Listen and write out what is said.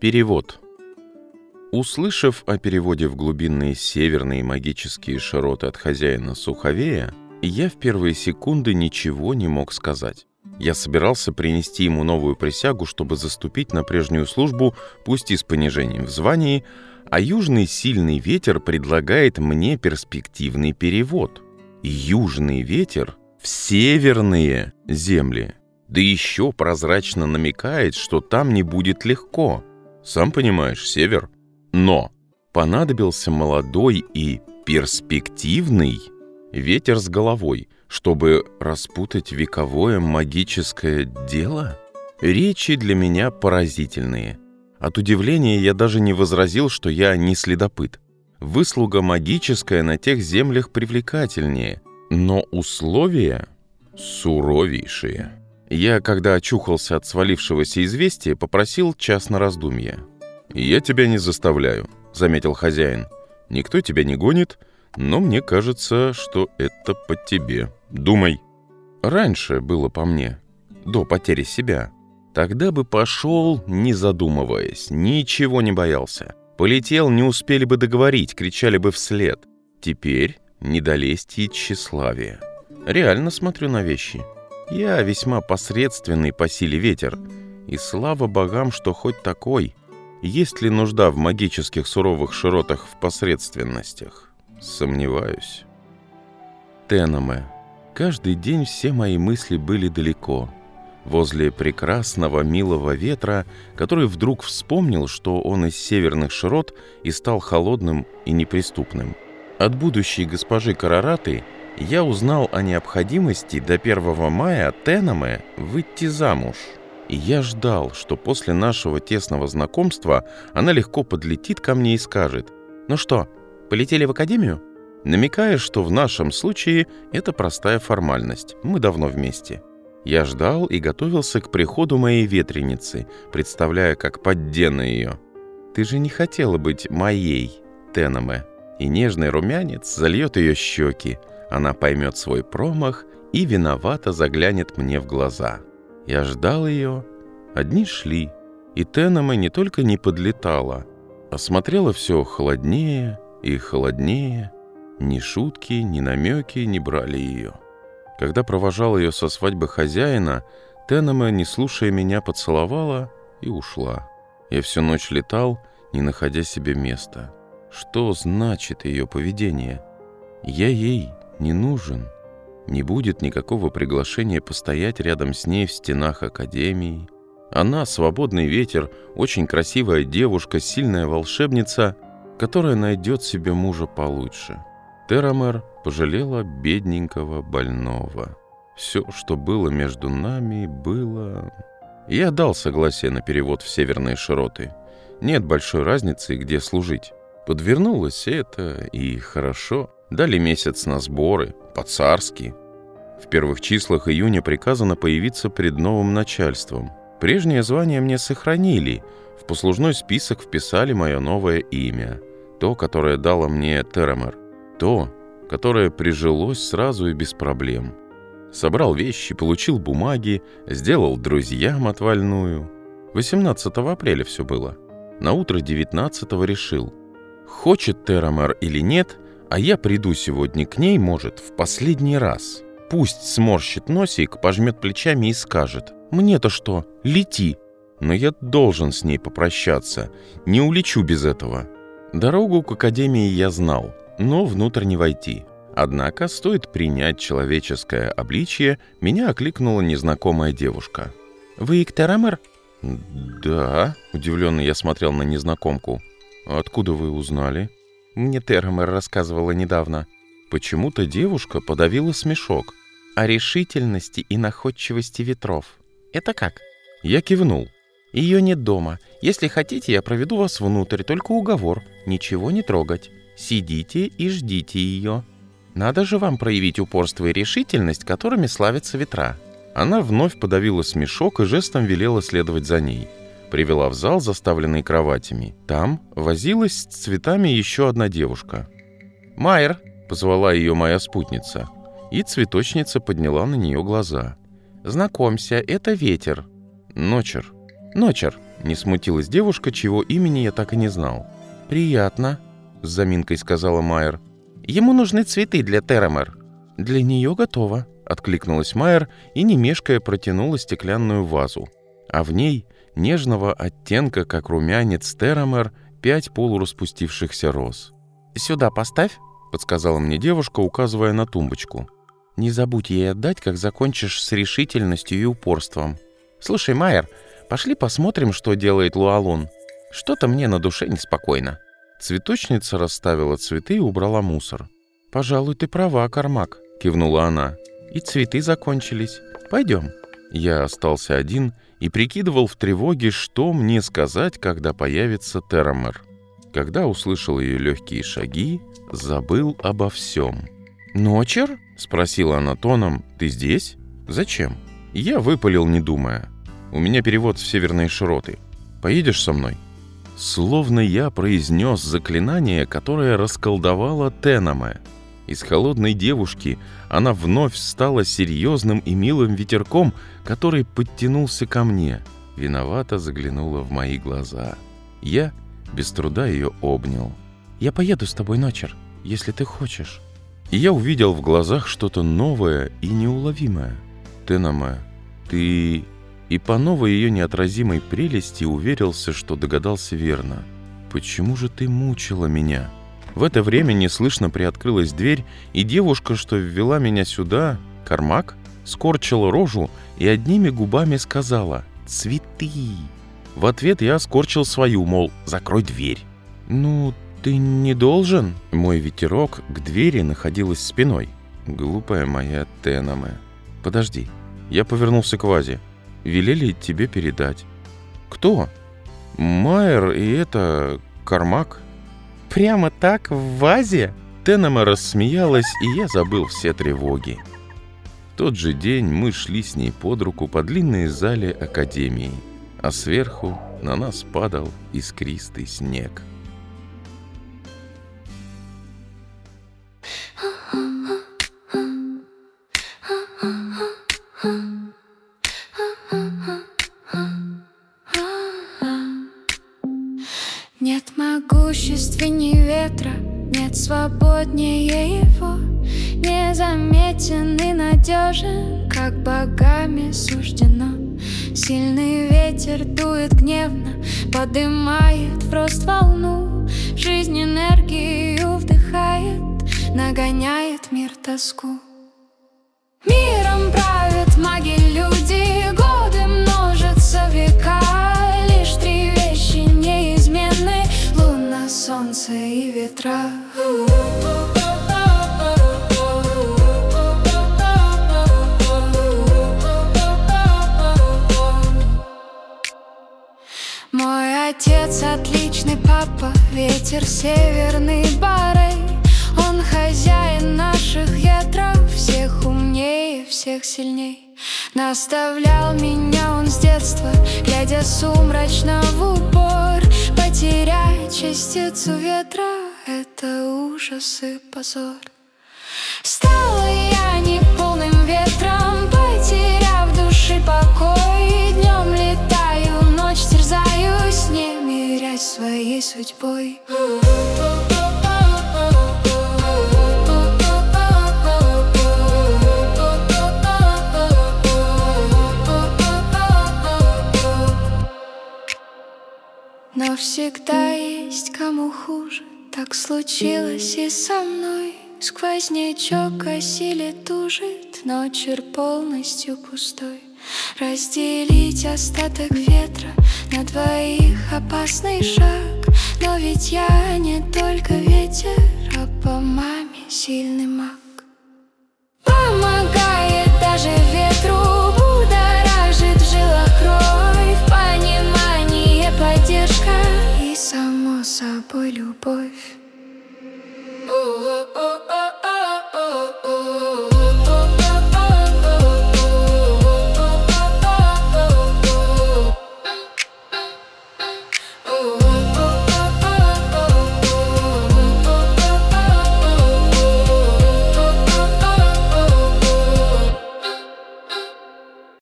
Перевод. Услышав о переводе в глубинные северные магические широты от хозяина Суховея, я в первые секунды ничего не мог сказать. Я собирался принести ему новую присягу, чтобы заступить на прежнюю службу, пусть и с понижением в звании, а южный сильный ветер предлагает мне перспективный перевод. Южный ветер в северные земли. Да еще прозрачно намекает, что там не будет легко. Сам понимаешь, север. Но понадобился молодой и перспективный ветер с головой, чтобы распутать вековое магическое дело? Речи для меня поразительные. От удивления я даже не возразил, что я не следопыт. Выслуга магическая на тех землях привлекательнее, но условия суровейшие. Я, когда очухался от свалившегося известия, попросил час на раздумье. «Я тебя не заставляю», — заметил хозяин. «Никто тебя не гонит, но мне кажется, что это по тебе. Думай». Раньше было по мне, до потери себя. Тогда бы пошел, не задумываясь, ничего не боялся. Полетел, не успели бы договорить, кричали бы вслед. Теперь не долезть и тщеславие. Реально смотрю на вещи. Я весьма посредственный по силе ветер. И слава богам, что хоть такой. Есть ли нужда в магических суровых широтах в посредственностях? Сомневаюсь. Теноме. Каждый день все мои мысли были далеко. Возле прекрасного милого ветра, который вдруг вспомнил, что он из северных широт и стал холодным и неприступным. От будущей госпожи Карараты я узнал о необходимости до 1 мая Теноме выйти замуж. И я ждал, что после нашего тесного знакомства она легко подлетит ко мне и скажет «Ну что, полетели в академию?» намекая, что в нашем случае это простая формальность, мы давно вместе. Я ждал и готовился к приходу моей ветреницы, представляя, как поддену ее. «Ты же не хотела быть моей, Теноме?» И нежный румянец зальет ее щеки, она поймет свой промах и виновато заглянет мне в глаза. Я ждал ее, одни шли, и Теннема не только не подлетала, а смотрела все холоднее и холоднее. Ни шутки, ни намеки не брали ее. Когда провожал ее со свадьбы хозяина, Теннема, не слушая меня, поцеловала и ушла. Я всю ночь летал, не находя себе места. Что значит ее поведение? Я ей не нужен. Не будет никакого приглашения постоять рядом с ней в стенах академии. Она — свободный ветер, очень красивая девушка, сильная волшебница, которая найдет себе мужа получше. Терамер пожалела бедненького больного. Все, что было между нами, было... Я дал согласие на перевод в северные широты. Нет большой разницы, где служить. Подвернулось это, и хорошо. Дали месяц на сборы, по-царски. В первых числах июня приказано появиться пред новым начальством. Прежнее звание мне сохранили. В послужной список вписали мое новое имя. То, которое дало мне Теремер. То, которое прижилось сразу и без проблем. Собрал вещи, получил бумаги, сделал друзьям отвальную. 18 апреля все было. На утро 19 решил. Хочет Терамер или нет – а я приду сегодня к ней, может, в последний раз. Пусть сморщит носик, пожмет плечами и скажет. Мне-то что, лети. Но я должен с ней попрощаться. Не улечу без этого. Дорогу к академии я знал, но внутрь не войти. Однако, стоит принять человеческое обличие, меня окликнула незнакомая девушка. «Вы Иктерамер?» «Да», — удивленно я смотрел на незнакомку. «Откуда вы узнали?» Мне Термер рассказывала недавно. Почему-то девушка подавила смешок. О решительности и находчивости ветров. Это как? Я кивнул. Ее нет дома. Если хотите, я проведу вас внутрь, только уговор. Ничего не трогать. Сидите и ждите ее. Надо же вам проявить упорство и решительность, которыми славятся ветра. Она вновь подавила смешок и жестом велела следовать за ней привела в зал, заставленный кроватями. Там возилась с цветами еще одна девушка. «Майер!» — позвала ее моя спутница. И цветочница подняла на нее глаза. «Знакомься, это ветер». «Ночер». «Ночер», — не смутилась девушка, чего имени я так и не знал. «Приятно», — с заминкой сказала Майер. «Ему нужны цветы для Терамер». «Для нее готово», — откликнулась Майер и, не мешкая, протянула стеклянную вазу. А в ней, нежного оттенка, как румянец Терамер, пять полураспустившихся роз. «Сюда поставь», — подсказала мне девушка, указывая на тумбочку. «Не забудь ей отдать, как закончишь с решительностью и упорством. Слушай, Майер, пошли посмотрим, что делает Луалун. Что-то мне на душе неспокойно». Цветочница расставила цветы и убрала мусор. «Пожалуй, ты права, Кармак», — кивнула она. «И цветы закончились. Пойдем». Я остался один и прикидывал в тревоге, что мне сказать, когда появится Террамер. Когда услышал ее легкие шаги, забыл обо всем. «Ночер?» — спросила она тоном. «Ты здесь? Зачем?» Я выпалил, не думая. «У меня перевод в северные широты. Поедешь со мной?» Словно я произнес заклинание, которое расколдовало Тенаме. Из холодной девушки она вновь стала серьезным и милым ветерком, который подтянулся ко мне. Виновато заглянула в мои глаза. Я без труда ее обнял. «Я поеду с тобой, Ночер, если ты хочешь». И я увидел в глазах что-то новое и неуловимое. «Тенаме, ты...» И по новой ее неотразимой прелести уверился, что догадался верно. «Почему же ты мучила меня?» В это время неслышно приоткрылась дверь, и девушка, что ввела меня сюда, Кармак, скорчила рожу и одними губами сказала «Цветы». В ответ я скорчил свою, мол, закрой дверь. «Ну, ты не должен?» Мой ветерок к двери находилась спиной. Глупая моя Тенаме. Подожди. Я повернулся к Вазе. Велели тебе передать. Кто? Майер и это... Кармак. Прямо так, в вазе? Тенема рассмеялась, и я забыл все тревоги. В тот же день мы шли с ней под руку по длинной зале Академии а сверху на нас падал искристый снег. Могущественней ветра, нет свободнее его Незаметен и надежен, как богами суждено. Сильный ветер дует гневно, подымает в рост волну Жизнь энергию вдыхает, нагоняет мир тоску. Миром правят маги люди, солнце и ветра. Отец отличный папа, ветер северный барей. Он хозяин наших ветров, всех умнее, всех сильней. Наставлял меня он с детства, глядя сумрачно в упор Потерять частицу ветра — это ужас и позор. Стала я неполным ветром, потеряв души покой. Днем летаю, ночь терзаюсь, не мирясь своей судьбой всегда есть кому хуже. Так случилось и со мной. Сквознячок о силе тужит. Ночер полностью пустой. Разделить остаток ветра На двоих опасный шаг. Но ведь я не только ветер А по маме сильный маг